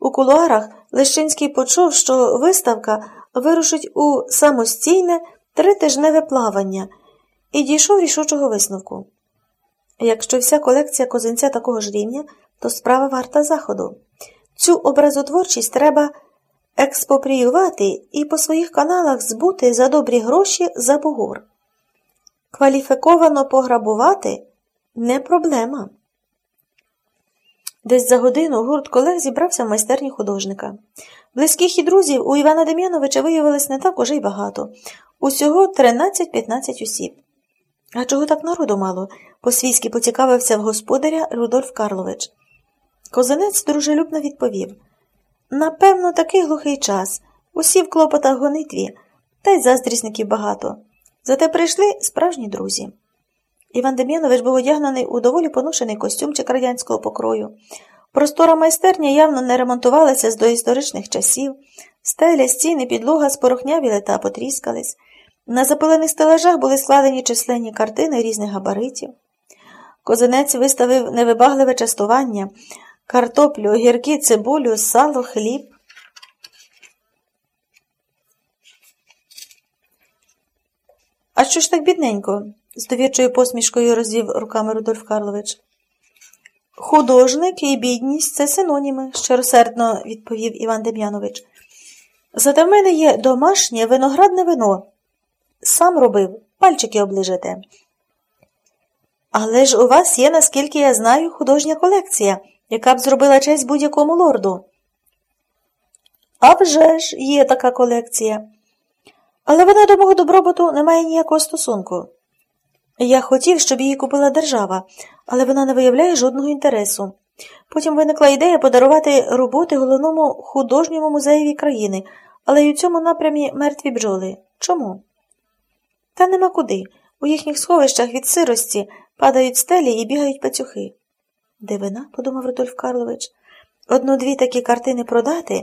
У кулуарах Лещинський почув, що виставка вирушить у самостійне тритижневе плавання і дійшов рішучого висновку. Якщо вся колекція козинця такого ж рівня, то справа варта заходу. Цю образотворчість треба експопріювати і по своїх каналах збути за добрі гроші за бугор. Кваліфіковано пограбувати не проблема. Десь за годину гурт колег зібрався в майстерні художника. Близьких і друзів у Івана Дем'яновича виявилось не так уже й багато. Усього 13-15 осіб. А чого так народу мало? по-свійськи поцікавився в господаря Рудольф Карлович. Козанець дружелюбно відповів Напевно, такий глухий час. Усі в клопотах гонитві, та й заздрісників багато. Зате прийшли справжні друзі. Іван Дем'янович був одягнений у доволі поношений костюмчик радянського покрою. Простора майстерня явно не ремонтувалася з доісторичних часів, стеля, стіни, підлога спорохнявіли та потріскались. На запилених стелажах були складені численні картини різних габаритів. Козинець виставив невибагливе частування, картоплю, огірки, цибулю, сало, хліб. А що ж так бідненько? з довірчою посмішкою розвів руками Рудольф Карлович. Художник і бідність це синоніми, щиросердно відповів Іван Дем'янович. Зате в мене є домашнє виноградне вино. Сам робив, пальчики оближете. Але ж у вас є, наскільки я знаю, художня колекція, яка б зробила честь будь-якому лорду. А вже ж є така колекція. Але вона до мого добробуту не має ніякого стосунку. Я хотів, щоб її купила держава, але вона не виявляє жодного інтересу. Потім виникла ідея подарувати роботи головному художньому музеєві країни, але й у цьому напрямі мертві бджоли. Чому? Та нема куди. У їхніх сховищах від сирості падають стелі і бігають пацюхи. Дивина, подумав Рудольф Карлович, одну-дві такі картини продати,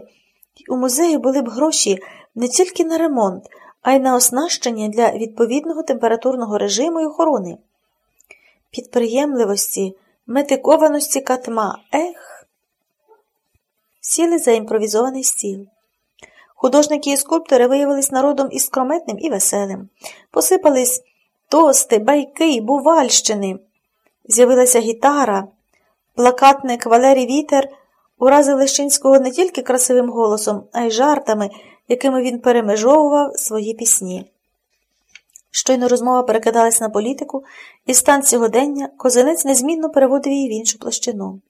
і у музеї були б гроші не тільки на ремонт, а й на оснащення для відповідного температурного режиму і охорони. Підприємливості, метикованості катма, ех. Сіли за імпровізований стіл. Художники і скульптори виявились народом і скрометним, і веселим. Посипались тости, байки, бувальщини. З'явилася гітара, плакатник Валерій Вітер уразив Лещинського не тільки красивим голосом, а й жартами, якими він перемежовував свої пісні. Щойно розмова перекидалась на політику, і стан сьогодення козинець незмінно переводив її в іншу площину.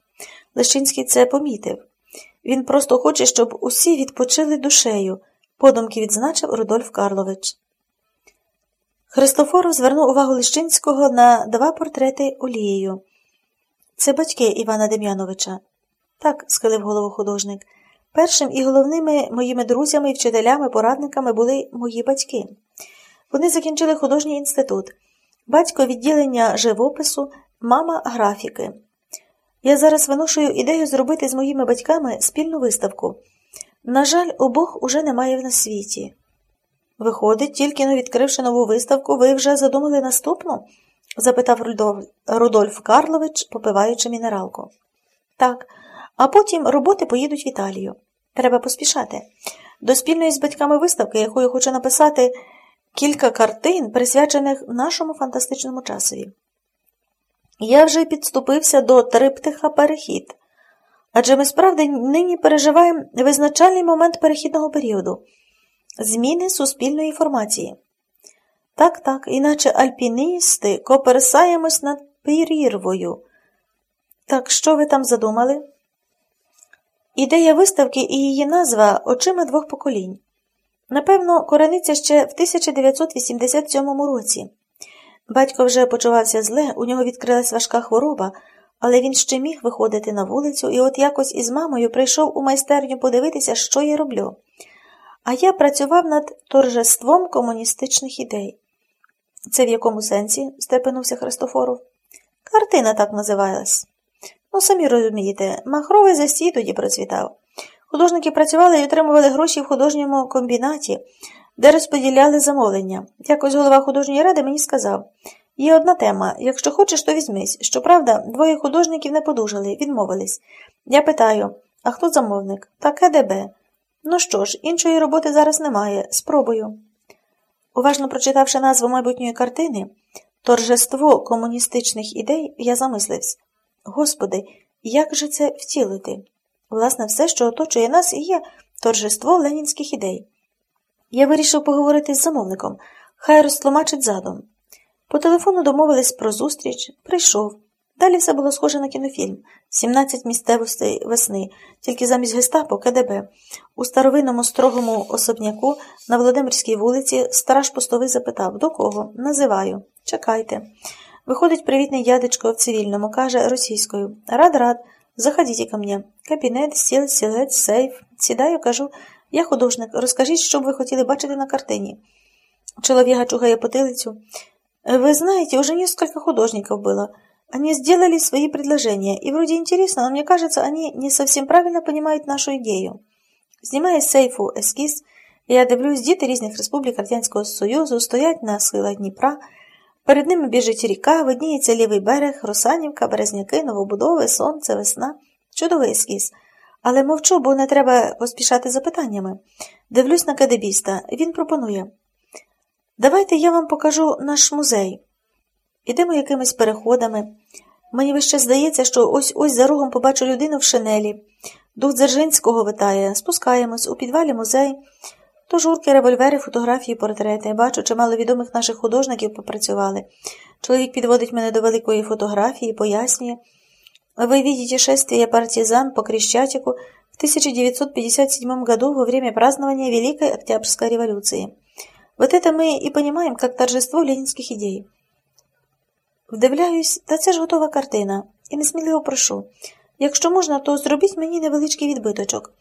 Лещинський це помітив. Він просто хоче, щоб усі відпочили душею, подумки відзначив Рудольф Карлович. Христофоров звернув увагу Лещинського на два портрети олією. Це батьки Івана Дем'яновича. Так, схилив голову художник. Першим і головними моїми друзями вчителями, порадниками були мої батьки. Вони закінчили художній інститут, батько відділення живопису, мама графіки. Я зараз виношую ідею зробити з моїми батьками спільну виставку. На жаль, обох уже немає в світі. Виходить, тільки но відкривши нову виставку, ви вже задумали наступну? запитав Рудольф Карлович, попиваючи мінералку. Так, а потім роботи поїдуть в Італію. Треба поспішати. До спільної з батьками виставки, якою хочу написати кілька картин, присвячених нашому фантастичному часові. Я вже підступився до триптиха перехід. Адже ми справді нині переживаємо визначальний момент перехідного періоду зміни суспільної інформації. Так, так, іначе альпіністи коперсаємось над прірвою. Так що ви там задумали? Ідея виставки і її назва очима двох поколінь. Напевно, корениця ще в 1987 році. Батько вже почувався зле, у нього відкрилась важка хвороба, але він ще міг виходити на вулицю і от якось із мамою прийшов у майстерню подивитися, що я роблю. А я працював над торжеством комуністичних ідей. Це в якому сенсі? степенувся Христофоров. Картина так називалась. Ну, самі розумієте, махровий застій тоді процвітав. Художники працювали і отримували гроші в художньому комбінаті, де розподіляли замовлення. Якось голова художньої ради мені сказав є одна тема якщо хочеш, то візьмись. Щоправда, двоє художників не подужали, відмовились. Я питаю А хто замовник? Та КДБ. Ну що ж, іншої роботи зараз немає. Спробую. Уважно прочитавши назву майбутньої картини Торжество комуністичних ідей, я замислився. Господи, як же це втілити? Власне, все, що оточує нас, є торжество ленінських ідей. Я вирішив поговорити з замовником, хай розтлумачить задум. По телефону домовились про зустріч, прийшов. Далі все було схоже на кінофільм 17 місцевостей весни, тільки замість гестапо КДБ. У старовинному строгому особняку на Володимирській вулиці стараш постовий запитав до кого? Називаю. Чекайте. Виходить привітний дядечко в цивільному, каже російською. Рад, рад, заходіть ко мне. Кабінет, стіл, сілець, сейф. Сідаю, кажу, я художник, розкажіть, що б ви хотіли бачити на картині. Чоловіга чугає потилицю. Вы знаете, уже несколько художников было. Они сделали свои предложения, и вроде интересно, но мне кажется, они не совсем правильно понимают нашу ідею. Знімає сейфу ескіз, я дивлюсь, діти різних республік Радянського Союзу стоять на схилах Дніпра, перед ними біжить ріка, видніється лівий берег, Росанівка, Березняки, Новобудови, Сонце, Весна. Чудовий ескіз. Але мовчу, бо не треба поспішати запитаннями. Дивлюсь на кадебіста. Він пропонує. Давайте я вам покажу наш музей. Ідемо якимись переходами. Мені вище здається, що ось ось за рогом побачу людину в шинелі. Дух Дзержинського витає, спускаємось, у підвалі музей. То журки, револьвери, фотографії, портрети. Бачу, чимало відомих наших художників попрацювали. Чоловік підводить мене до великої фотографії, пояснює. Вы видите шествие партизан по Крещатику в 1957 году во время празднования Великой Октябрьской революции. Вот это мы и понимаем, как торжество ленінських ідей. Вдивляюсь, та це ж готова картина, і несміливо прошу. Якщо можна, то зробіть мені невеличкий відбиточок.